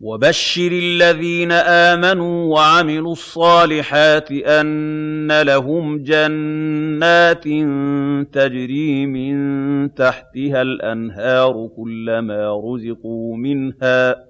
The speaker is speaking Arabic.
وَبَشِّرِ الَّذِينَ آمَنُوا وَعَمِلُوا الصَّالِحَاتِ أَنَّ لَهُمْ جَنَّاتٍ تَجْرِي مِن تَحْتِهَا الْأَنْهَارُ كُلَّمَا رُزِقُوا مِنْهَا